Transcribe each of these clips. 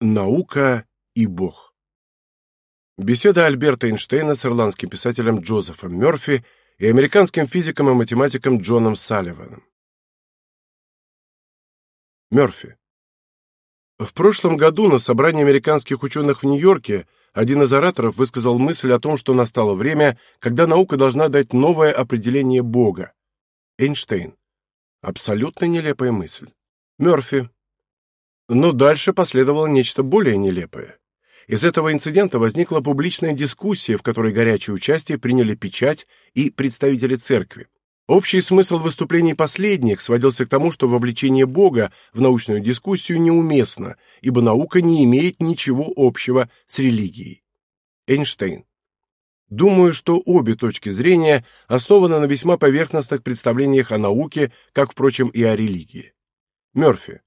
Наука и Бог. Беседа Альберта Эйнштейна с ирландским писателем Джозефом Мёрфи и американским физиком и математиком Джоном Салливаном. Мёрфи. В прошлом году на собрании американских ученых в Нью-Йорке один из ораторов высказал мысль о том, что настало время, когда наука должна дать новое определение Бога. Эйнштейн. Абсолютно нелепая мысль. Мёрфи. Но дальше последовало нечто более нелепое. Из этого инцидента возникла публичная дискуссия, в которой горячее участие приняли печать и представители церкви. Общий смысл выступлений последних сводился к тому, что вовлечение Бога в научную дискуссию неуместно, ибо наука не имеет ничего общего с религией. Эйнштейн. Думаю, что обе точки зрения основаны на весьма поверхностных представлениях о науке, как, впрочем, и о религии. Мёрфи.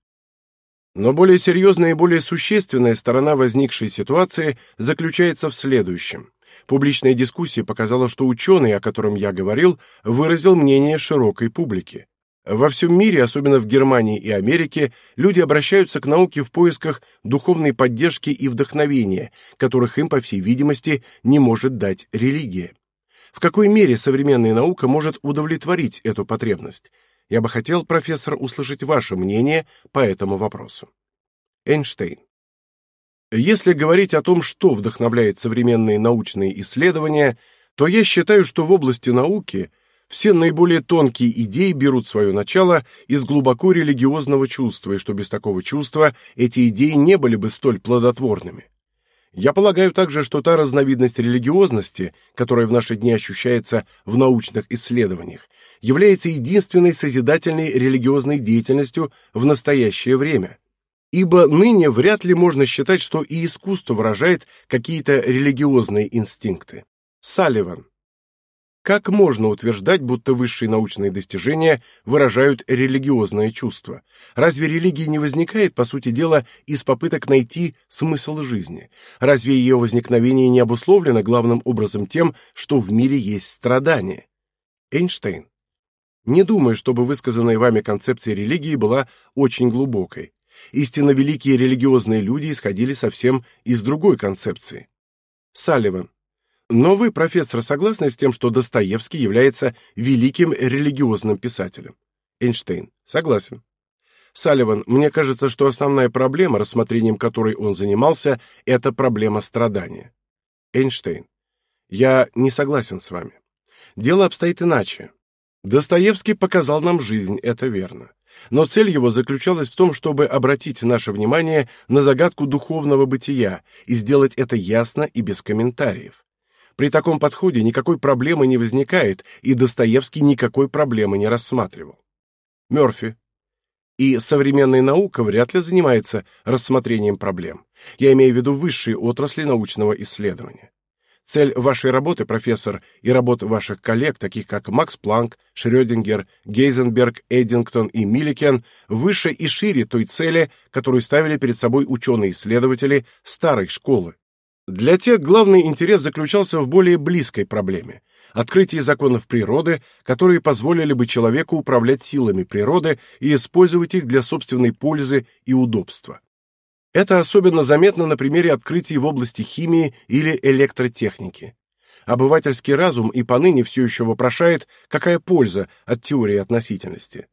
Но более серьезная и более существенная сторона возникшей ситуации заключается в следующем. Публичная дискуссия показала, что ученый, о котором я говорил, выразил мнение широкой публики. Во всем мире, особенно в Германии и Америке, люди обращаются к науке в поисках духовной поддержки и вдохновения, которых им, по всей видимости, не может дать религия. В какой мере современная наука может удовлетворить эту потребность? Я бы хотел, профессор, услышать ваше мнение по этому вопросу. Эйнштейн. Если говорить о том, что вдохновляет современные научные исследования, то я считаю, что в области науки все наиболее тонкие идеи берут свое начало из глубоко религиозного чувства, и что без такого чувства эти идеи не были бы столь плодотворными. Я полагаю также, что та разновидность религиозности, которая в наши дни ощущается в научных исследованиях, является единственной созидательной религиозной деятельностью в настоящее время. Ибо ныне вряд ли можно считать, что и искусство выражает какие-то религиозные инстинкты. Салливан. Как можно утверждать, будто высшие научные достижения выражают религиозное чувство? Разве религия не возникает, по сути дела, из попыток найти смысл жизни? Разве ее возникновение не обусловлено главным образом тем, что в мире есть страдания? Эйнштейн. Не думаю, чтобы высказанная вами концепция религии была очень глубокой. Истинно великие религиозные люди исходили совсем из другой концепции. Салливан. Но вы, профессор, согласны с тем, что Достоевский является великим религиозным писателем? Эйнштейн. Согласен. Салливан, мне кажется, что основная проблема, рассмотрением которой он занимался, это проблема страдания. Эйнштейн. Я не согласен с вами. Дело обстоит иначе. Достоевский показал нам жизнь, это верно. Но цель его заключалась в том, чтобы обратить наше внимание на загадку духовного бытия и сделать это ясно и без комментариев. При таком подходе никакой проблемы не возникает, и Достоевский никакой проблемы не рассматривал. Мёрфи. И современная наука вряд ли занимается рассмотрением проблем. Я имею в виду высшие отрасли научного исследования. Цель вашей работы, профессор, и работы ваших коллег, таких как Макс Планк, Шрёдингер, Гейзенберг, Эддингтон и Милликен, выше и шире той цели, которую ставили перед собой ученые-исследователи старой школы. Для тех главный интерес заключался в более близкой проблеме – открытии законов природы, которые позволили бы человеку управлять силами природы и использовать их для собственной пользы и удобства. Это особенно заметно на примере открытий в области химии или электротехники. Обывательский разум и поныне все еще вопрошает, какая польза от теории относительности.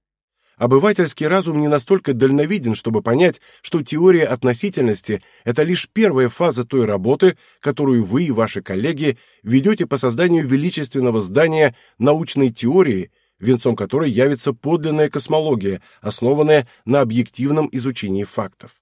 Обывательский разум не настолько дальновиден, чтобы понять, что теория относительности – это лишь первая фаза той работы, которую вы и ваши коллеги ведете по созданию величественного здания научной теории, венцом которой явится подлинная космология, основанная на объективном изучении фактов.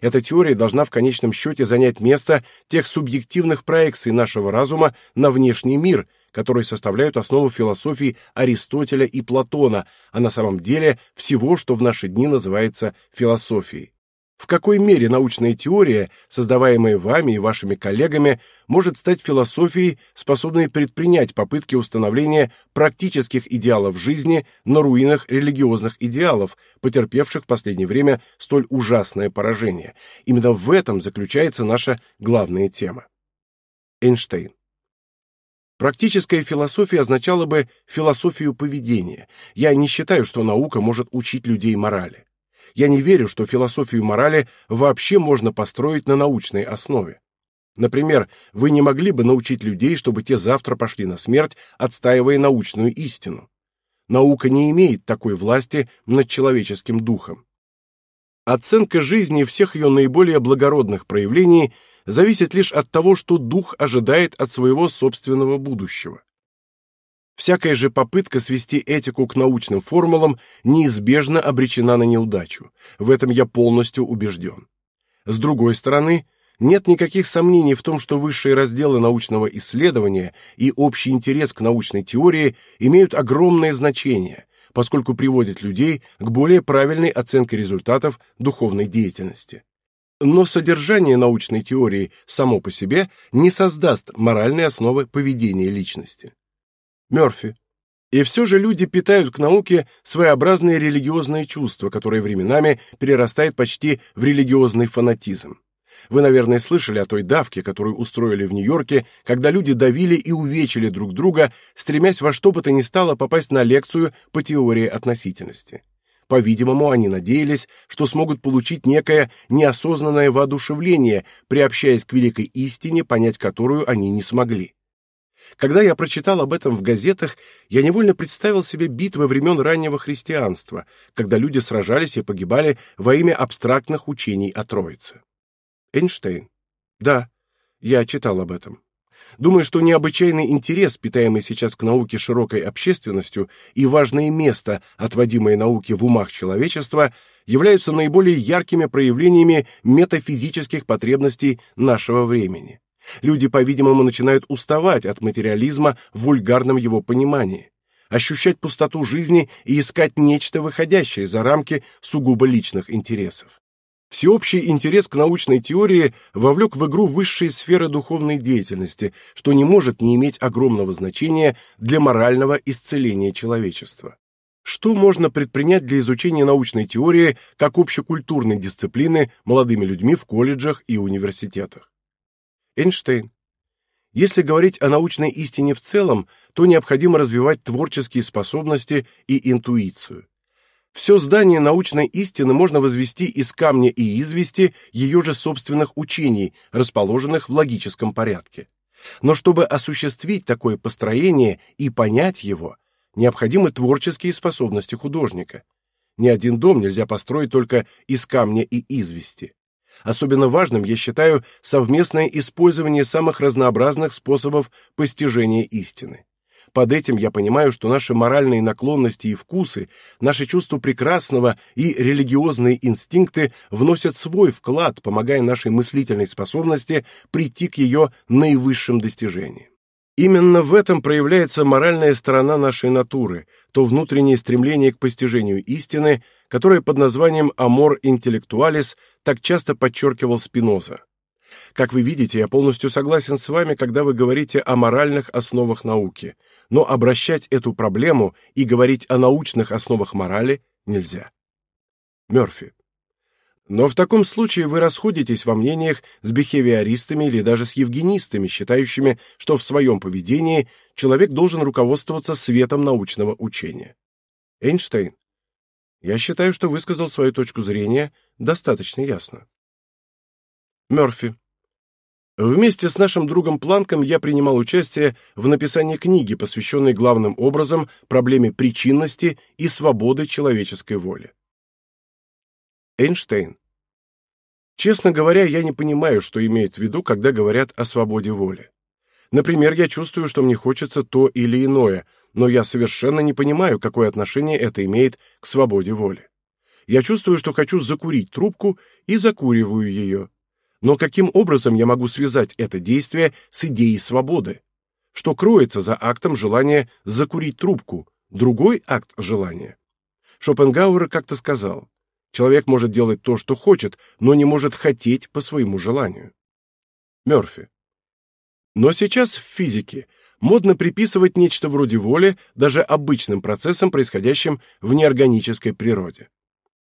Эта теория должна в конечном счете занять место тех субъективных проекций нашего разума на внешний мир, которые составляют основу философии Аристотеля и Платона, а на самом деле всего, что в наши дни называется философией в какой мере научная теория, создаваемая вами и вашими коллегами, может стать философией, способной предпринять попытки установления практических идеалов жизни на руинах религиозных идеалов, потерпевших в последнее время столь ужасное поражение. Именно в этом заключается наша главная тема. Эйнштейн. Практическая философия означала бы философию поведения. Я не считаю, что наука может учить людей морали. Я не верю, что философию морали вообще можно построить на научной основе. Например, вы не могли бы научить людей, чтобы те завтра пошли на смерть, отстаивая научную истину. Наука не имеет такой власти над человеческим духом. Оценка жизни всех ее наиболее благородных проявлений зависит лишь от того, что дух ожидает от своего собственного будущего. Всякая же попытка свести этику к научным формулам неизбежно обречена на неудачу. В этом я полностью убежден. С другой стороны, нет никаких сомнений в том, что высшие разделы научного исследования и общий интерес к научной теории имеют огромное значение, поскольку приводят людей к более правильной оценке результатов духовной деятельности. Но содержание научной теории само по себе не создаст моральной основы поведения личности. Мёрфи. И все же люди питают к науке своеобразные религиозные чувства, которые временами перерастает почти в религиозный фанатизм. Вы, наверное, слышали о той давке, которую устроили в Нью-Йорке, когда люди давили и увечили друг друга, стремясь во что бы то ни стало попасть на лекцию по теории относительности. По-видимому, они надеялись, что смогут получить некое неосознанное воодушевление, приобщаясь к великой истине, понять которую они не смогли. Когда я прочитал об этом в газетах, я невольно представил себе битвы времен раннего христианства, когда люди сражались и погибали во имя абстрактных учений о Троице. Эйнштейн. Да, я читал об этом. Думаю, что необычайный интерес, питаемый сейчас к науке широкой общественностью, и важное место, отводимое науке в умах человечества, являются наиболее яркими проявлениями метафизических потребностей нашего времени. Люди, по-видимому, начинают уставать от материализма в вульгарном его понимании, ощущать пустоту жизни и искать нечто, выходящее за рамки сугубо личных интересов. Всеобщий интерес к научной теории вовлек в игру высшие сферы духовной деятельности, что не может не иметь огромного значения для морального исцеления человечества. Что можно предпринять для изучения научной теории как общекультурной дисциплины молодыми людьми в колледжах и университетах? Эйнштейн. Если говорить о научной истине в целом, то необходимо развивать творческие способности и интуицию. Все здание научной истины можно возвести из камня и извести ее же собственных учений, расположенных в логическом порядке. Но чтобы осуществить такое построение и понять его, необходимы творческие способности художника. Ни один дом нельзя построить только из камня и извести. Особенно важным я считаю совместное использование самых разнообразных способов постижения истины. Под этим я понимаю, что наши моральные наклонности и вкусы, наши чувства прекрасного и религиозные инстинкты вносят свой вклад, помогая нашей мыслительной способности прийти к ее наивысшим достижениям. Именно в этом проявляется моральная сторона нашей натуры, то внутреннее стремление к постижению истины, которое под названием «amor intellectualis» так часто подчеркивал Спиноза. Как вы видите, я полностью согласен с вами, когда вы говорите о моральных основах науки, но обращать эту проблему и говорить о научных основах морали нельзя. Мёрфи. Но в таком случае вы расходитесь во мнениях с бихевиористами или даже с евгенистами, считающими, что в своем поведении человек должен руководствоваться светом научного учения. Эйнштейн. Я считаю, что высказал свою точку зрения достаточно ясно. Мёрфи. Вместе с нашим другом Планком я принимал участие в написании книги, посвященной главным образом проблеме причинности и свободы человеческой воли. Эйнштейн. Честно говоря, я не понимаю, что имеют в виду, когда говорят о свободе воли. Например, я чувствую, что мне хочется то или иное, но я совершенно не понимаю, какое отношение это имеет к свободе воли. Я чувствую, что хочу закурить трубку и закуриваю ее. Но каким образом я могу связать это действие с идеей свободы? Что кроется за актом желания закурить трубку, другой акт желания? Шопенгауэр как-то сказал, человек может делать то, что хочет, но не может хотеть по своему желанию. Мёрфи. Но сейчас в физике модно приписывать нечто вроде воли даже обычным процессам, происходящим в неорганической природе.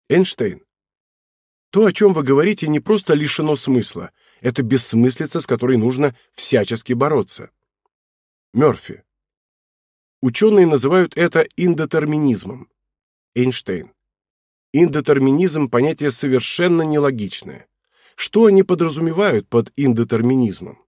Эйнштейн. То, о чем вы говорите, не просто лишено смысла. Это бессмыслица, с которой нужно всячески бороться. Мёрфи. Ученые называют это индетерминизмом. Эйнштейн. Индетерминизм – понятие совершенно нелогичное. Что они подразумевают под индетерминизмом?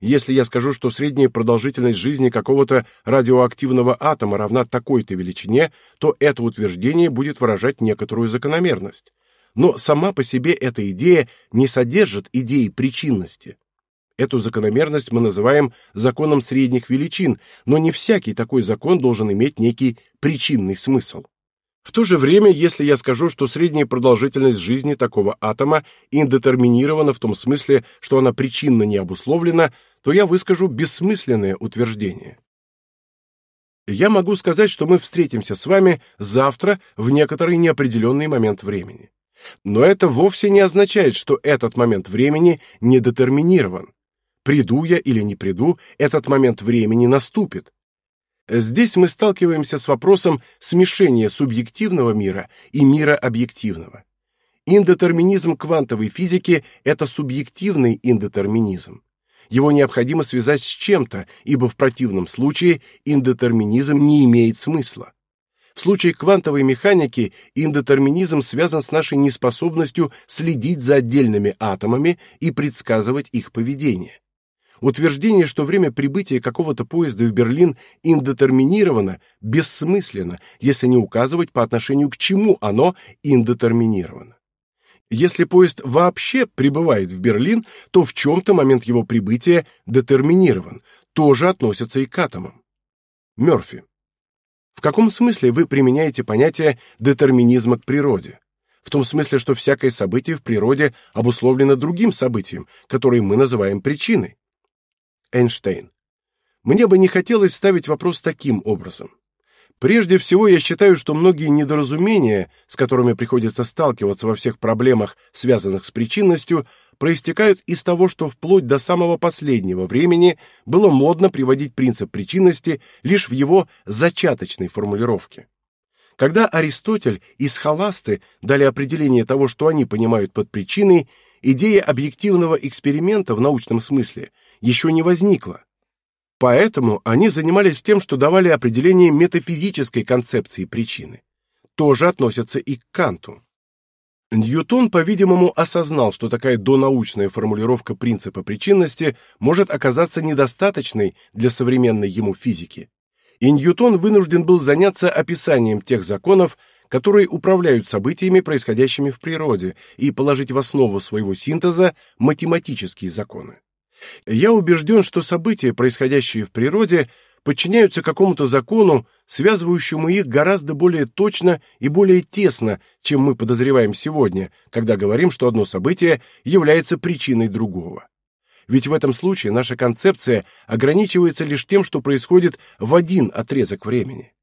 Если я скажу, что средняя продолжительность жизни какого-то радиоактивного атома равна такой-то величине, то это утверждение будет выражать некоторую закономерность. Но сама по себе эта идея не содержит идеи причинности. Эту закономерность мы называем законом средних величин, но не всякий такой закон должен иметь некий причинный смысл. В то же время, если я скажу, что средняя продолжительность жизни такого атома индетерминирована в том смысле, что она причинно не обусловлена, то я выскажу бессмысленное утверждение. Я могу сказать, что мы встретимся с вами завтра в некоторый неопределенный момент времени. Но это вовсе не означает, что этот момент времени не детерминирован. Приду я или не приду, этот момент времени наступит. Здесь мы сталкиваемся с вопросом смешения субъективного мира и мира объективного. Индетерминизм квантовой физики – это субъективный индетерминизм. Его необходимо связать с чем-то, ибо в противном случае индетерминизм не имеет смысла. В случае квантовой механики индетерминизм связан с нашей неспособностью следить за отдельными атомами и предсказывать их поведение. Утверждение, что время прибытия какого-то поезда в Берлин индетерминировано, бессмысленно, если не указывать по отношению к чему оно индетерминировано. Если поезд вообще прибывает в Берлин, то в чем-то момент его прибытия детерминирован, тоже относится и к атомам. Мёрфи. В каком смысле вы применяете понятие детерминизма к природе? В том смысле, что всякое событие в природе обусловлено другим событием, которое мы называем причиной. Эйнштейн. Мне бы не хотелось ставить вопрос таким образом. Прежде всего, я считаю, что многие недоразумения, с которыми приходится сталкиваться во всех проблемах, связанных с причинностью, проистекают из того, что вплоть до самого последнего времени было модно приводить принцип причинности лишь в его зачаточной формулировке. Когда Аристотель и Схоласты дали определение того, что они понимают под причиной, идея объективного эксперимента в научном смысле еще не возникла. Поэтому они занимались тем, что давали определение метафизической концепции причины. Тоже относятся и к Канту. Ньютон, по-видимому, осознал, что такая донаучная формулировка принципа причинности может оказаться недостаточной для современной ему физики. И Ньютон вынужден был заняться описанием тех законов, которые управляют событиями, происходящими в природе, и положить в основу своего синтеза математические законы. Я убежден, что события, происходящие в природе, подчиняются какому-то закону, связывающему их гораздо более точно и более тесно, чем мы подозреваем сегодня, когда говорим, что одно событие является причиной другого. Ведь в этом случае наша концепция ограничивается лишь тем, что происходит в один отрезок времени.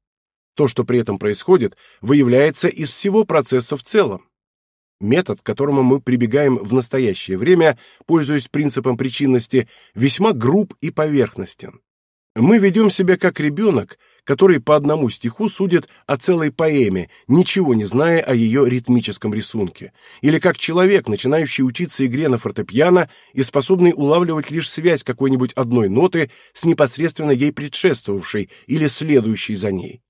То, что при этом происходит, выявляется из всего процесса в целом. Метод, к которому мы прибегаем в настоящее время, пользуясь принципом причинности, весьма груб и поверхностен. Мы ведем себя как ребенок, который по одному стиху судит о целой поэме, ничего не зная о ее ритмическом рисунке, или как человек, начинающий учиться игре на фортепиано и способный улавливать лишь связь какой-нибудь одной ноты с непосредственно ей предшествовавшей или следующей за ней.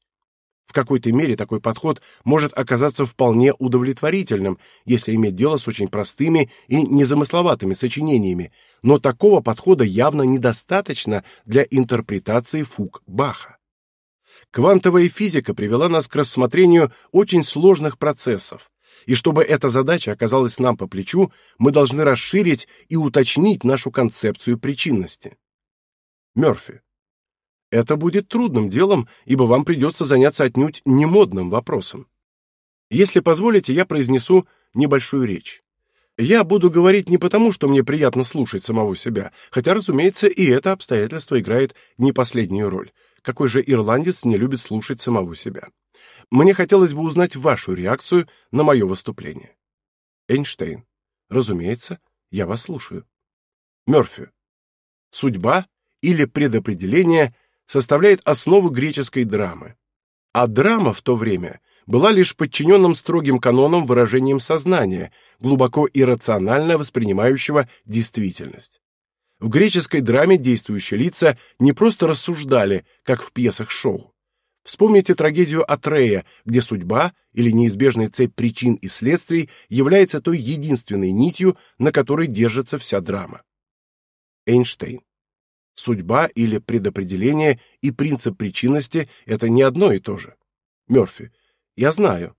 В какой-то мере такой подход может оказаться вполне удовлетворительным, если иметь дело с очень простыми и незамысловатыми сочинениями, но такого подхода явно недостаточно для интерпретации фуг Баха. Квантовая физика привела нас к рассмотрению очень сложных процессов, и чтобы эта задача оказалась нам по плечу, мы должны расширить и уточнить нашу концепцию причинности. Мёрфи. Это будет трудным делом, ибо вам придется заняться отнюдь не модным вопросом. Если позволите, я произнесу небольшую речь. Я буду говорить не потому, что мне приятно слушать самого себя, хотя, разумеется, и это обстоятельство играет не последнюю роль. Какой же ирландец не любит слушать самого себя? Мне хотелось бы узнать вашу реакцию на мое выступление. Эйнштейн. Разумеется, я вас слушаю. Мёрфи. Судьба или предопределение – составляет основу греческой драмы. А драма в то время была лишь подчиненным строгим канонам выражением сознания, глубоко иррационально воспринимающего действительность. В греческой драме действующие лица не просто рассуждали, как в пьесах шоу. Вспомните трагедию Атрея, где судьба или неизбежная цепь причин и следствий является той единственной нитью, на которой держится вся драма. Эйнштейн. Судьба или предопределение и принцип причинности – это не одно и то же. Мёрфи. Я знаю.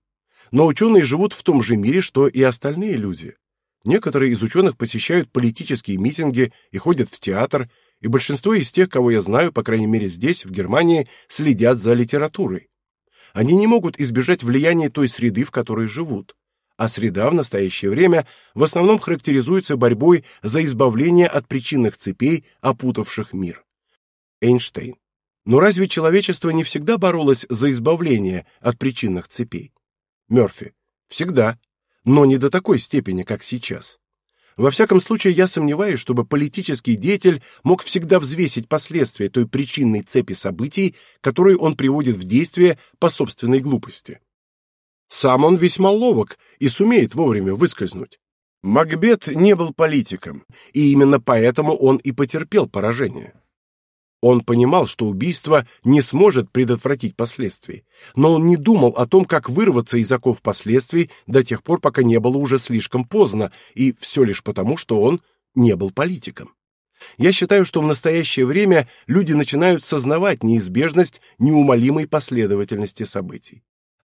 Но ученые живут в том же мире, что и остальные люди. Некоторые из ученых посещают политические митинги и ходят в театр, и большинство из тех, кого я знаю, по крайней мере здесь, в Германии, следят за литературой. Они не могут избежать влияния той среды, в которой живут а среда в настоящее время в основном характеризуется борьбой за избавление от причинных цепей, опутавших мир. Эйнштейн. Но разве человечество не всегда боролось за избавление от причинных цепей? Мёрфи. Всегда, но не до такой степени, как сейчас. Во всяком случае, я сомневаюсь, чтобы политический деятель мог всегда взвесить последствия той причинной цепи событий, которые он приводит в действие по собственной глупости. Сам он весьма ловок и сумеет вовремя выскользнуть. Макбет не был политиком, и именно поэтому он и потерпел поражение. Он понимал, что убийство не сможет предотвратить последствий, но он не думал о том, как вырваться из оков последствий до тех пор, пока не было уже слишком поздно, и все лишь потому, что он не был политиком. Я считаю, что в настоящее время люди начинают сознавать неизбежность неумолимой последовательности событий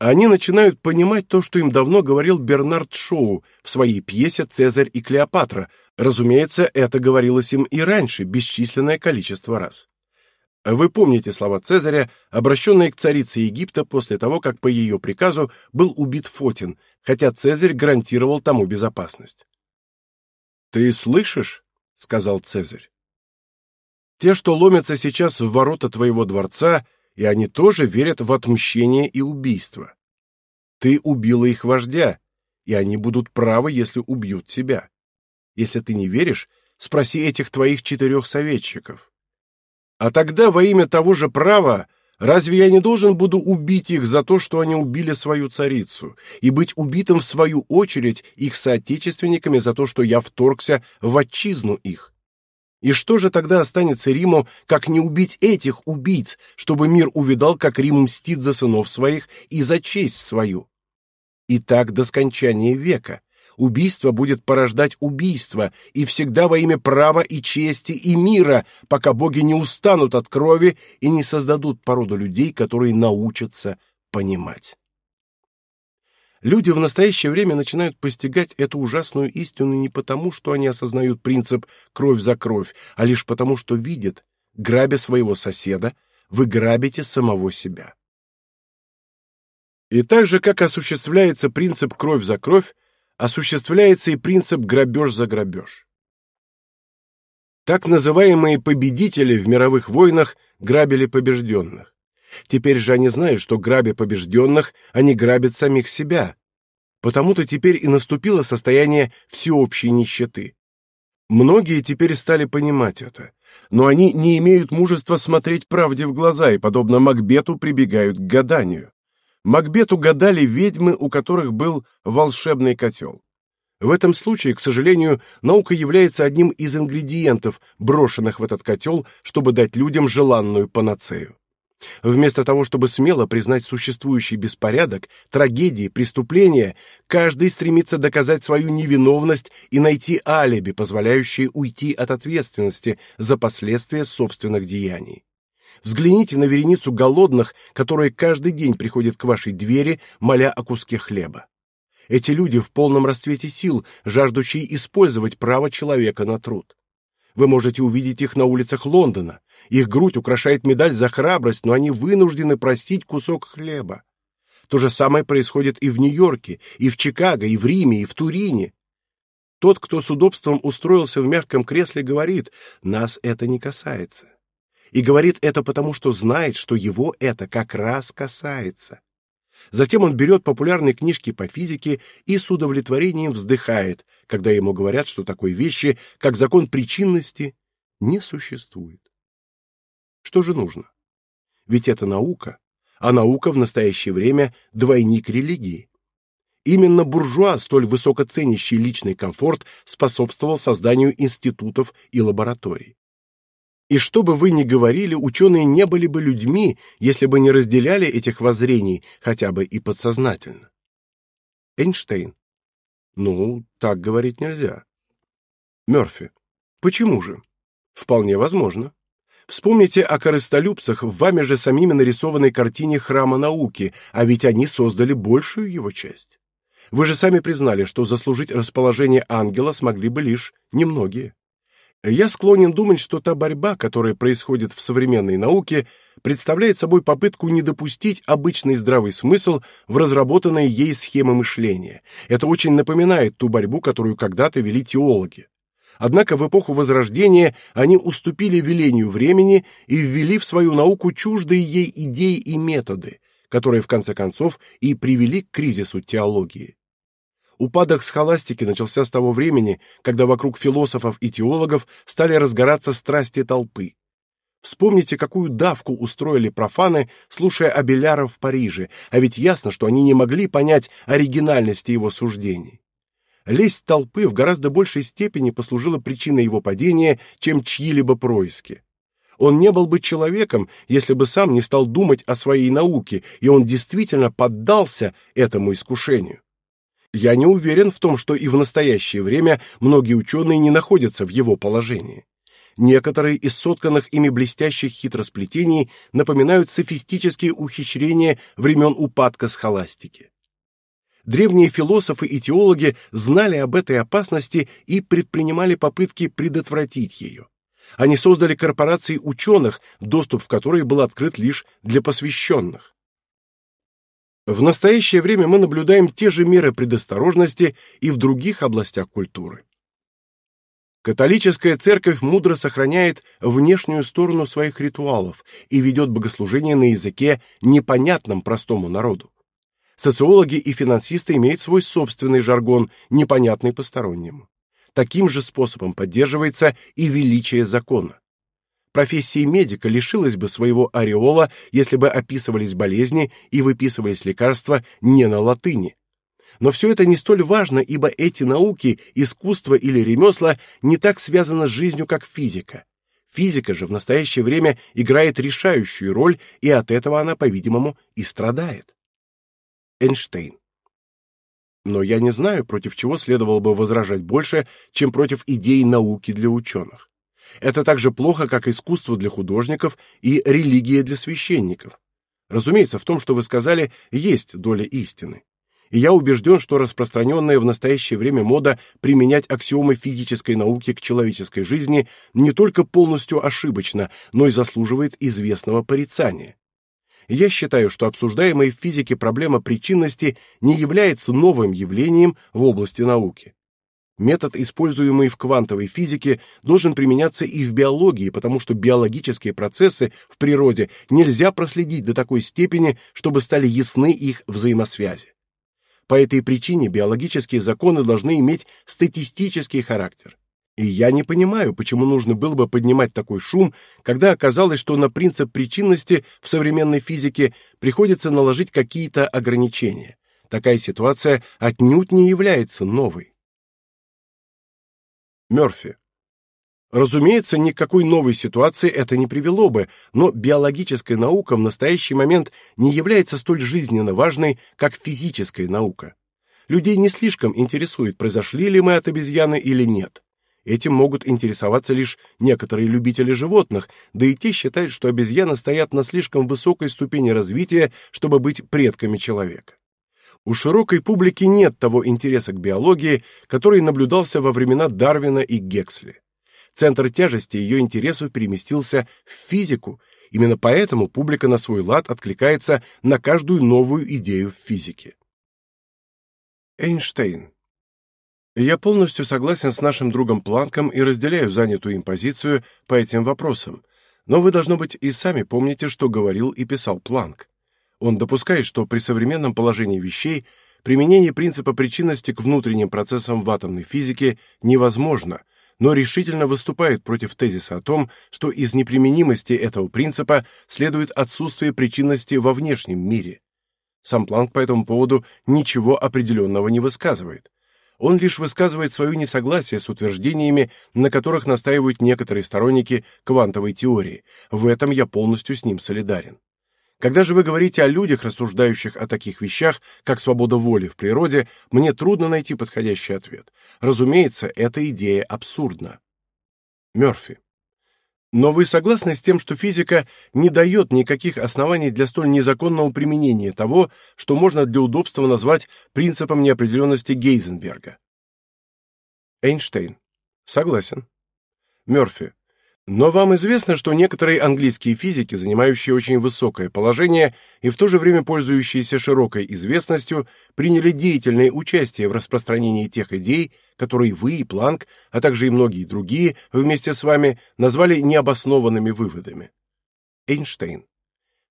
они начинают понимать то, что им давно говорил Бернард Шоу в своей пьесе «Цезарь и Клеопатра». Разумеется, это говорилось им и раньше, бесчисленное количество раз. Вы помните слова Цезаря, обращенные к царице Египта после того, как по ее приказу был убит Фотин, хотя Цезарь гарантировал тому безопасность. «Ты слышишь?» — сказал Цезарь. «Те, что ломятся сейчас в ворота твоего дворца, и они тоже верят в отмщение и убийство. Ты убила их вождя, и они будут правы, если убьют тебя. Если ты не веришь, спроси этих твоих четырех советчиков. А тогда во имя того же права разве я не должен буду убить их за то, что они убили свою царицу, и быть убитым в свою очередь их соотечественниками за то, что я вторгся в отчизну их? И что же тогда останется Риму, как не убить этих убийц, чтобы мир увидал, как Рим мстит за сынов своих и за честь свою? И так до скончания века. Убийство будет порождать убийство, и всегда во имя права и чести и мира, пока боги не устанут от крови и не создадут породу людей, которые научатся понимать. Люди в настоящее время начинают постигать эту ужасную истину не потому, что они осознают принцип «кровь за кровь», а лишь потому, что видят, грабя своего соседа, вы грабите самого себя. И так же, как осуществляется принцип «кровь за кровь», осуществляется и принцип «грабеж за грабеж». Так называемые победители в мировых войнах грабили побежденных. Теперь же они знают, что грабя побежденных, они грабят самих себя. Потому-то теперь и наступило состояние всеобщей нищеты. Многие теперь стали понимать это, но они не имеют мужества смотреть правде в глаза и, подобно Макбету, прибегают к гаданию. Макбету гадали ведьмы, у которых был волшебный котел. В этом случае, к сожалению, наука является одним из ингредиентов, брошенных в этот котел, чтобы дать людям желанную панацею. Вместо того, чтобы смело признать существующий беспорядок, трагедии, преступления, каждый стремится доказать свою невиновность и найти алиби, позволяющее уйти от ответственности за последствия собственных деяний. Взгляните на вереницу голодных, которые каждый день приходят к вашей двери, моля о куске хлеба. Эти люди в полном расцвете сил, жаждущие использовать право человека на труд. Вы можете увидеть их на улицах Лондона. Их грудь украшает медаль за храбрость, но они вынуждены просить кусок хлеба. То же самое происходит и в Нью-Йорке, и в Чикаго, и в Риме, и в Турине. Тот, кто с удобством устроился в мягком кресле, говорит, нас это не касается. И говорит это потому, что знает, что его это как раз касается. Затем он берет популярные книжки по физике и с удовлетворением вздыхает, когда ему говорят, что такой вещи, как закон причинности, не существует. Что же нужно? Ведь это наука, а наука в настоящее время двойник религии. Именно буржуа, столь высоко ценящий личный комфорт, способствовал созданию институтов и лабораторий. И что бы вы ни говорили, ученые не были бы людьми, если бы не разделяли этих воззрений, хотя бы и подсознательно. Эйнштейн. Ну, так говорить нельзя. Мёрфи. Почему же? Вполне возможно. Вспомните о корыстолюбцах в вами же самими нарисованной картине храма науки, а ведь они создали большую его часть. Вы же сами признали, что заслужить расположение ангела смогли бы лишь немногие. Я склонен думать, что та борьба, которая происходит в современной науке, представляет собой попытку не допустить обычный здравый смысл в разработанные ей схемы мышления. Это очень напоминает ту борьбу, которую когда-то вели теологи. Однако в эпоху Возрождения они уступили велению времени и ввели в свою науку чуждые ей идеи и методы, которые в конце концов и привели к кризису теологии. Упадок схоластики начался с того времени, когда вокруг философов и теологов стали разгораться страсти толпы. Вспомните, какую давку устроили профаны, слушая Абеляра в Париже, а ведь ясно, что они не могли понять оригинальности его суждений. Лесть толпы в гораздо большей степени послужила причиной его падения, чем чьи-либо происки. Он не был бы человеком, если бы сам не стал думать о своей науке, и он действительно поддался этому искушению. Я не уверен в том, что и в настоящее время многие ученые не находятся в его положении. Некоторые из сотканных ими блестящих хитросплетений напоминают софистические ухищрения времен упадка схоластики. Древние философы и теологи знали об этой опасности и предпринимали попытки предотвратить ее. Они создали корпорации ученых, доступ в которые был открыт лишь для посвященных. В настоящее время мы наблюдаем те же меры предосторожности и в других областях культуры. Католическая церковь мудро сохраняет внешнюю сторону своих ритуалов и ведет богослужение на языке, непонятном простому народу. Социологи и финансисты имеют свой собственный жаргон, непонятный постороннему. Таким же способом поддерживается и величие закона профессия медика лишилась бы своего ореола, если бы описывались болезни и выписывались лекарства не на латыни. Но все это не столь важно, ибо эти науки, искусство или ремесла не так связаны с жизнью, как физика. Физика же в настоящее время играет решающую роль, и от этого она, по-видимому, и страдает. Эйнштейн. Но я не знаю, против чего следовало бы возражать больше, чем против идей науки для ученых. Это так же плохо, как искусство для художников и религия для священников. Разумеется, в том, что вы сказали, есть доля истины. И я убежден, что распространенная в настоящее время мода применять аксиомы физической науки к человеческой жизни не только полностью ошибочна, но и заслуживает известного порицания. Я считаю, что обсуждаемая в физике проблема причинности не является новым явлением в области науки. Метод, используемый в квантовой физике, должен применяться и в биологии, потому что биологические процессы в природе нельзя проследить до такой степени, чтобы стали ясны их взаимосвязи. По этой причине биологические законы должны иметь статистический характер. И я не понимаю, почему нужно было бы поднимать такой шум, когда оказалось, что на принцип причинности в современной физике приходится наложить какие-то ограничения. Такая ситуация отнюдь не является новой. Мёрфи. Разумеется, никакой новой ситуации это не привело бы, но биологическая наука в настоящий момент не является столь жизненно важной, как физическая наука. Людей не слишком интересует, произошли ли мы от обезьяны или нет. Этим могут интересоваться лишь некоторые любители животных, да и те считают, что обезьяны стоят на слишком высокой ступени развития, чтобы быть предками человека. У широкой публики нет того интереса к биологии, который наблюдался во времена Дарвина и Гексли. Центр тяжести ее интересу переместился в физику, именно поэтому публика на свой лад откликается на каждую новую идею в физике. Эйнштейн. Я полностью согласен с нашим другом Планком и разделяю занятую им позицию по этим вопросам, но вы, должно быть, и сами помните, что говорил и писал Планк. Он допускает, что при современном положении вещей применение принципа причинности к внутренним процессам в атомной физике невозможно, но решительно выступает против тезиса о том, что из неприменимости этого принципа следует отсутствие причинности во внешнем мире. Сам Планк по этому поводу ничего определенного не высказывает. Он лишь высказывает свое несогласие с утверждениями, на которых настаивают некоторые сторонники квантовой теории. В этом я полностью с ним солидарен. Когда же вы говорите о людях, рассуждающих о таких вещах, как свобода воли в природе, мне трудно найти подходящий ответ. Разумеется, эта идея абсурдна. Мёрфи. Но вы согласны с тем, что физика не дает никаких оснований для столь незаконного применения того, что можно для удобства назвать принципом неопределенности Гейзенберга? Эйнштейн. Согласен. Мёрфи. Но вам известно, что некоторые английские физики, занимающие очень высокое положение и в то же время пользующиеся широкой известностью, приняли деятельное участие в распространении тех идей, которые вы и Планк, а также и многие другие вместе с вами назвали необоснованными выводами. Эйнштейн.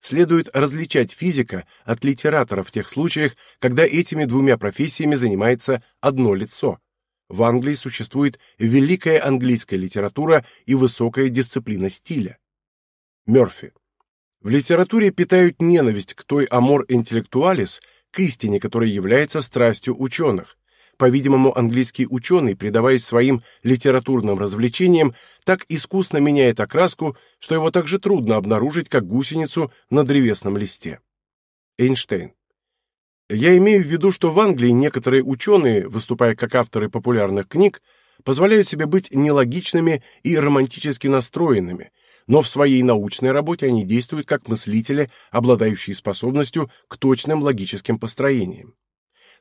Следует различать физика от литератора в тех случаях, когда этими двумя профессиями занимается одно лицо – в Англии существует великая английская литература и высокая дисциплина стиля. Мёрфи. В литературе питают ненависть к той амор интеллектуалис, к истине, которая является страстью ученых. По-видимому, английский ученый, предаваясь своим литературным развлечениям, так искусно меняет окраску, что его так же трудно обнаружить, как гусеницу на древесном листе. Эйнштейн. Я имею в виду, что в Англии некоторые ученые, выступая как авторы популярных книг, позволяют себе быть нелогичными и романтически настроенными, но в своей научной работе они действуют как мыслители, обладающие способностью к точным логическим построениям.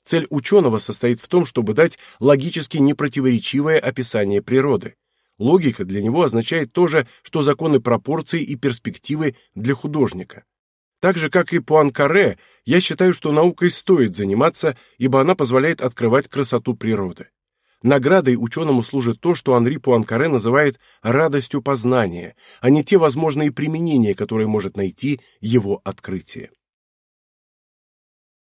Цель ученого состоит в том, чтобы дать логически непротиворечивое описание природы. Логика для него означает то же, что законы пропорций и перспективы для художника. Так же, как и Пуанкаре, я считаю, что наукой стоит заниматься, ибо она позволяет открывать красоту природы. Наградой ученому служит то, что Анри Пуанкаре называет радостью познания, а не те возможные применения, которые может найти его открытие.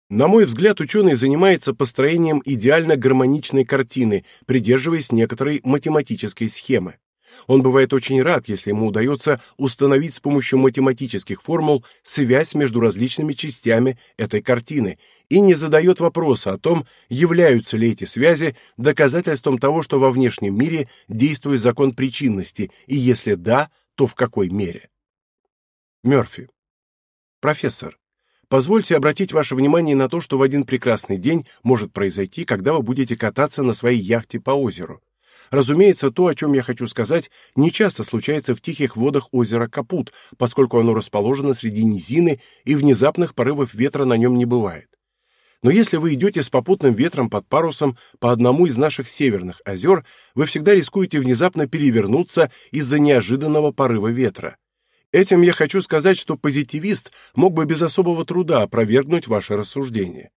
На мой взгляд, ученый занимается построением идеально гармоничной картины, придерживаясь некоторой математической схемы. Он бывает очень рад, если ему удается установить с помощью математических формул связь между различными частями этой картины и не задает вопроса о том, являются ли эти связи доказательством того, что во внешнем мире действует закон причинности, и если да, то в какой мере. Мёрфи. Профессор, позвольте обратить ваше внимание на то, что в один прекрасный день может произойти, когда вы будете кататься на своей яхте по озеру. Разумеется, то, о чем я хочу сказать, не часто случается в тихих водах озера Капут, поскольку оно расположено среди низины, и внезапных порывов ветра на нем не бывает. Но если вы идете с попутным ветром под парусом по одному из наших северных озер, вы всегда рискуете внезапно перевернуться из-за неожиданного порыва ветра. Этим я хочу сказать, что позитивист мог бы без особого труда опровергнуть ваше рассуждение.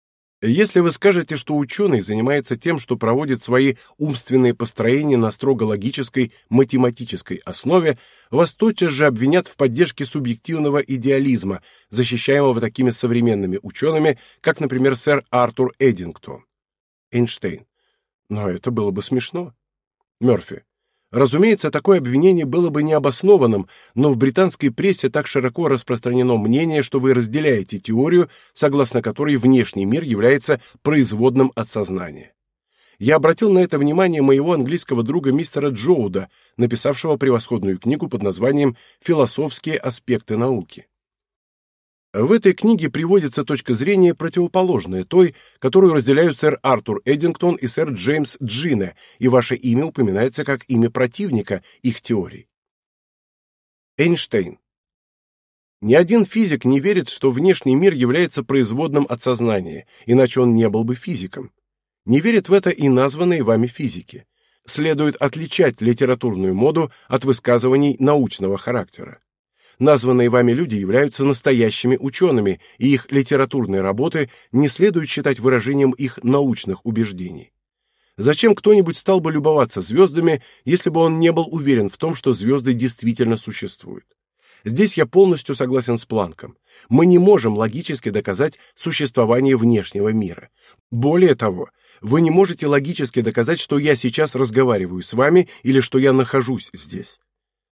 Если вы скажете, что ученый занимается тем, что проводит свои умственные построения на строго логической математической основе, вас тотчас же обвинят в поддержке субъективного идеализма, защищаемого такими современными учеными, как, например, сэр Артур Эдингтон. Эйнштейн. Но это было бы смешно. Мёрфи. Разумеется, такое обвинение было бы необоснованным, но в британской прессе так широко распространено мнение, что вы разделяете теорию, согласно которой внешний мир является производным от сознания. Я обратил на это внимание моего английского друга мистера Джоуда, написавшего превосходную книгу под названием «Философские аспекты науки». В этой книге приводится точка зрения противоположная той, которую разделяют сэр Артур Эдингтон и сэр Джеймс Джине, и ваше имя упоминается как имя противника их теорий. Эйнштейн. Ни один физик не верит, что внешний мир является производным от сознания, иначе он не был бы физиком. Не верят в это и названные вами физики. Следует отличать литературную моду от высказываний научного характера. Названные вами люди являются настоящими учеными, и их литературные работы не следует считать выражением их научных убеждений. Зачем кто-нибудь стал бы любоваться звездами, если бы он не был уверен в том, что звезды действительно существуют? Здесь я полностью согласен с Планком. Мы не можем логически доказать существование внешнего мира. Более того, вы не можете логически доказать, что я сейчас разговариваю с вами или что я нахожусь здесь.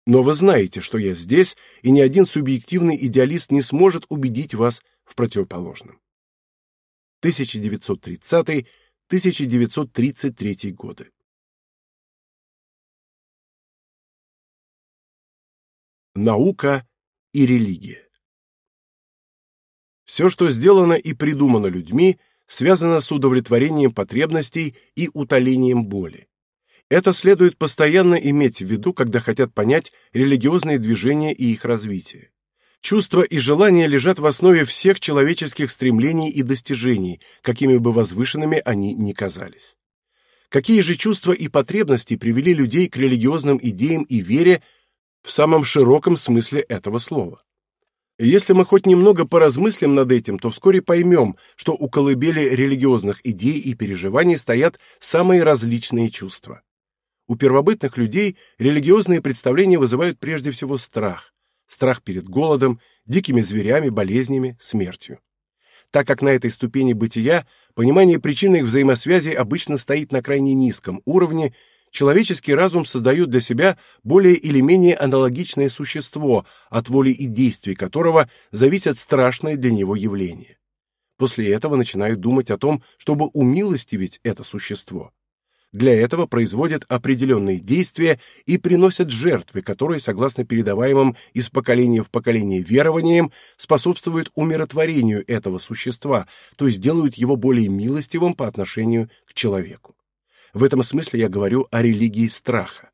Но вы знаете, что я здесь, и ни один субъективный идеалист не сможет убедить вас в противоположном. 1930 1933 годы. Наука и религия Все, что сделано и придумано людьми, связано с удовлетворением потребностей и утолением боли. Это следует постоянно иметь в виду, когда хотят понять религиозные движения и их развитие. Чувства и желания лежат в основе всех человеческих стремлений и достижений, какими бы возвышенными они ни казались. Какие же чувства и потребности привели людей к религиозным идеям и вере в самом широком смысле этого слова. Если мы хоть немного поразмыслим над этим, то вскоре поймем, что у колыбели религиозных идей и переживаний стоят самые различные чувства. У первобытных людей религиозные представления вызывают прежде всего страх. Страх перед голодом, дикими зверями, болезнями, смертью. Так как на этой ступени бытия понимание причины их взаимосвязи обычно стоит на крайне низком уровне, человеческий разум создает для себя более или менее аналогичное существо, от воли и действий которого зависят страшные для него явления. После этого начинают думать о том, чтобы умилостивить это существо. Для этого производят определенные действия и приносят жертвы, которые, согласно передаваемым из поколения в поколение верованиям, способствуют умиротворению этого существа, то есть делают его более милостивым по отношению к человеку. В этом смысле я говорю о религии страха.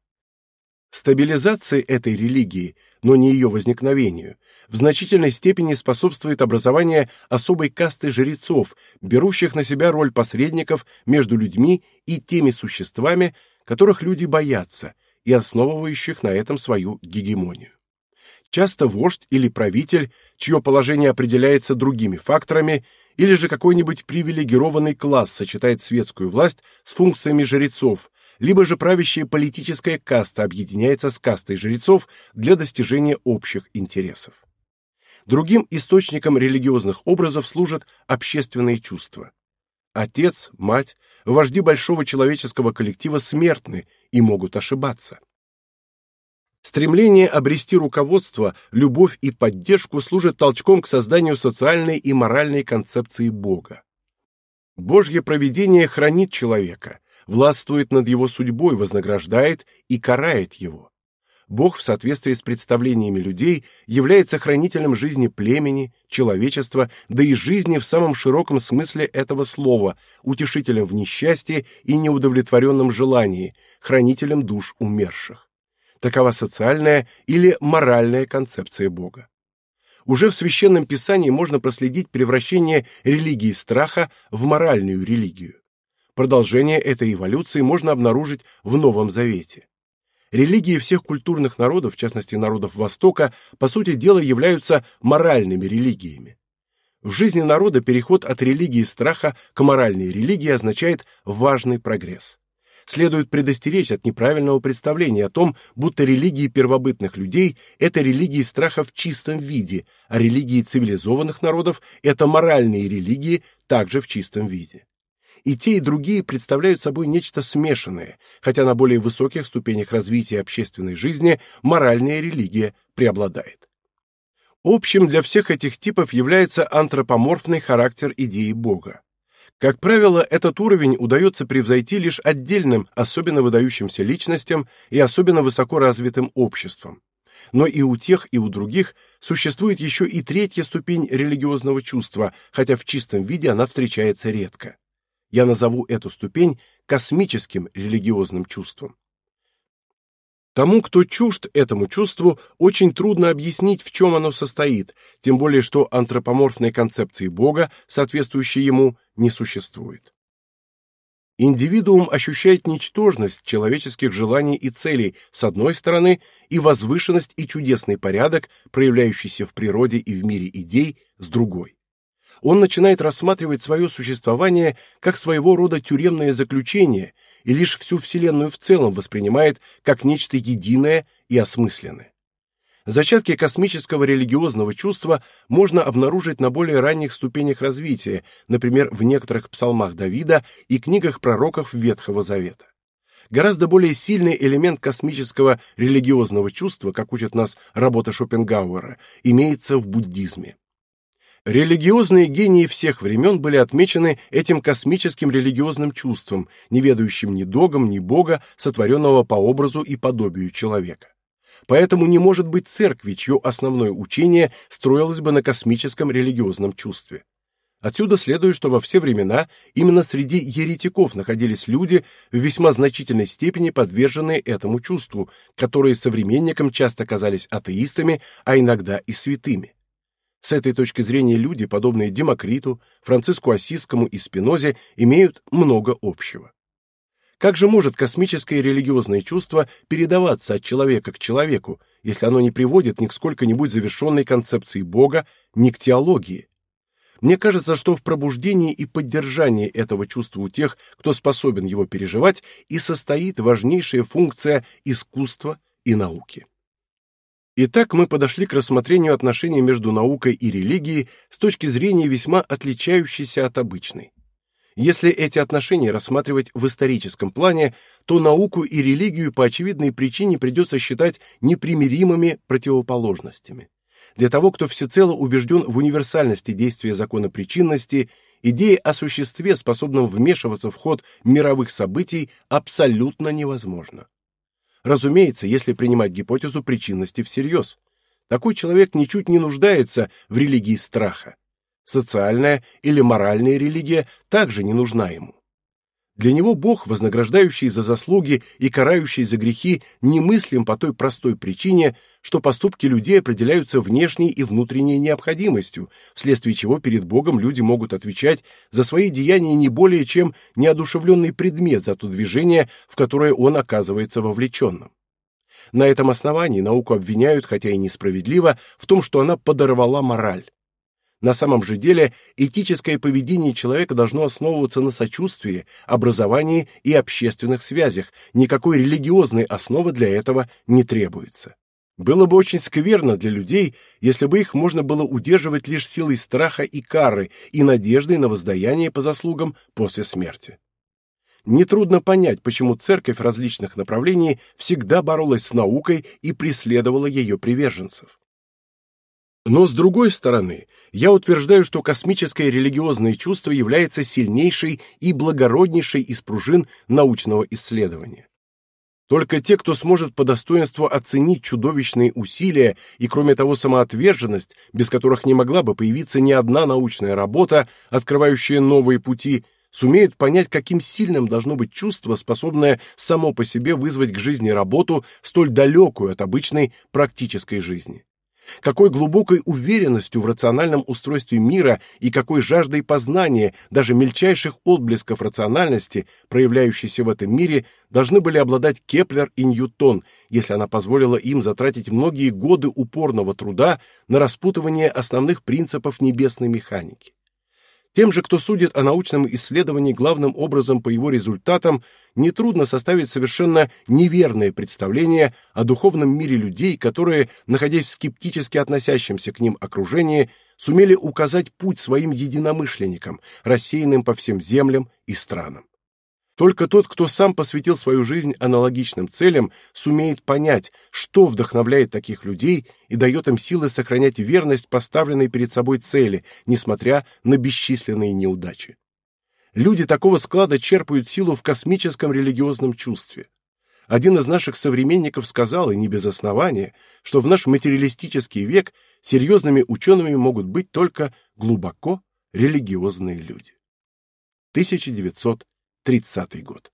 Стабилизации этой религии, но не ее возникновению, в значительной степени способствует образование особой касты жрецов, берущих на себя роль посредников между людьми и теми существами, которых люди боятся, и основывающих на этом свою гегемонию. Часто вождь или правитель, чье положение определяется другими факторами, или же какой-нибудь привилегированный класс сочетает светскую власть с функциями жрецов, либо же правящая политическая каста объединяется с кастой жрецов для достижения общих интересов. Другим источником религиозных образов служат общественные чувства. Отец, мать, вожди большого человеческого коллектива смертны и могут ошибаться. Стремление обрести руководство, любовь и поддержку служат толчком к созданию социальной и моральной концепции Бога. Божье провидение хранит человека, властвует над его судьбой, вознаграждает и карает его. Бог в соответствии с представлениями людей является хранителем жизни племени, человечества, да и жизни в самом широком смысле этого слова, утешителем в несчастье и неудовлетворенном желании, хранителем душ умерших. Такова социальная или моральная концепция Бога. Уже в священном писании можно проследить превращение религии страха в моральную религию. Продолжение этой эволюции можно обнаружить в Новом Завете. Религии всех культурных народов, в частности народов Востока, по сути дела являются моральными религиями. В жизни народа переход от религии страха к моральной религии означает важный прогресс следует предостеречь от неправильного представления о том, будто религии первобытных людей – это религии страха в чистом виде, а религии цивилизованных народов – это моральные религии также в чистом виде. И те, и другие представляют собой нечто смешанное, хотя на более высоких ступенях развития общественной жизни моральная религия преобладает. Общим для всех этих типов является антропоморфный характер идеи Бога. Как правило, этот уровень удается превзойти лишь отдельным, особенно выдающимся личностям и особенно высоко развитым обществам. Но и у тех, и у других существует еще и третья ступень религиозного чувства, хотя в чистом виде она встречается редко. Я назову эту ступень космическим религиозным чувством. Тому, кто чужд этому чувству, очень трудно объяснить, в чем оно состоит, тем более что антропоморфной концепции Бога, соответствующей ему, не существует. Индивидуум ощущает ничтожность человеческих желаний и целей с одной стороны и возвышенность и чудесный порядок, проявляющийся в природе и в мире идей, с другой. Он начинает рассматривать свое существование как своего рода тюремное заключение – и лишь всю Вселенную в целом воспринимает как нечто единое и осмысленное. Зачатки космического религиозного чувства можно обнаружить на более ранних ступенях развития, например, в некоторых псалмах Давида и книгах пророков Ветхого Завета. Гораздо более сильный элемент космического религиозного чувства, как учит нас работа Шопенгауэра, имеется в буддизме. Религиозные гении всех времен были отмечены этим космическим религиозным чувством, не ведающим ни догом, ни Бога, сотворенного по образу и подобию человека. Поэтому не может быть церкви, чье основное учение строилось бы на космическом религиозном чувстве. Отсюда следует, что во все времена именно среди еретиков находились люди в весьма значительной степени подверженные этому чувству, которые современникам часто казались атеистами, а иногда и святыми. С этой точки зрения люди, подобные Демокриту, Франциску Осискому и Спинозе, имеют много общего. Как же может космическое религиозное чувство передаваться от человека к человеку, если оно не приводит ни к сколько-нибудь завершенной концепции Бога, ни к теологии? Мне кажется, что в пробуждении и поддержании этого чувства у тех, кто способен его переживать, и состоит важнейшая функция искусства и науки. Итак, мы подошли к рассмотрению отношений между наукой и религией с точки зрения весьма отличающейся от обычной. Если эти отношения рассматривать в историческом плане, то науку и религию по очевидной причине придется считать непримиримыми противоположностями. Для того, кто всецело убежден в универсальности действия закона причинности, идея о существе, способном вмешиваться в ход мировых событий, абсолютно невозможна. Разумеется, если принимать гипотезу причинности всерьез. Такой человек ничуть не нуждается в религии страха. Социальная или моральная религия также не нужна ему. Для него Бог, вознаграждающий за заслуги и карающий за грехи, немыслим по той простой причине, что поступки людей определяются внешней и внутренней необходимостью, вследствие чего перед Богом люди могут отвечать за свои деяния не более чем неодушевленный предмет за то движение, в которое он оказывается вовлеченным. На этом основании науку обвиняют, хотя и несправедливо, в том, что она подорвала мораль. На самом же деле этическое поведение человека должно основываться на сочувствии, образовании и общественных связях. Никакой религиозной основы для этого не требуется. Было бы очень скверно для людей, если бы их можно было удерживать лишь силой страха и кары и надеждой на воздаяние по заслугам после смерти. Нетрудно понять, почему церковь различных направлений всегда боролась с наукой и преследовала ее приверженцев. Но с другой стороны, я утверждаю, что космическое религиозное чувство является сильнейшей и благороднейшей из пружин научного исследования. Только те, кто сможет по достоинству оценить чудовищные усилия и, кроме того, самоотверженность, без которых не могла бы появиться ни одна научная работа, открывающая новые пути, сумеют понять, каким сильным должно быть чувство, способное само по себе вызвать к жизни работу, столь далекую от обычной практической жизни какой глубокой уверенностью в рациональном устройстве мира и какой жаждой познания даже мельчайших отблесков рациональности, проявляющейся в этом мире, должны были обладать Кеплер и Ньютон, если она позволила им затратить многие годы упорного труда на распутывание основных принципов небесной механики. Тем же, кто судит о научном исследовании главным образом по его результатам, нетрудно составить совершенно неверное представление о духовном мире людей, которые, находясь в скептически относящемся к ним окружении, сумели указать путь своим единомышленникам, рассеянным по всем землям и странам. Только тот, кто сам посвятил свою жизнь аналогичным целям, сумеет понять, что вдохновляет таких людей и дает им силы сохранять верность поставленной перед собой цели, несмотря на бесчисленные неудачи. Люди такого склада черпают силу в космическом религиозном чувстве. Один из наших современников сказал, и не без основания, что в наш материалистический век серьезными учеными могут быть только глубоко религиозные люди. 1900 30 год.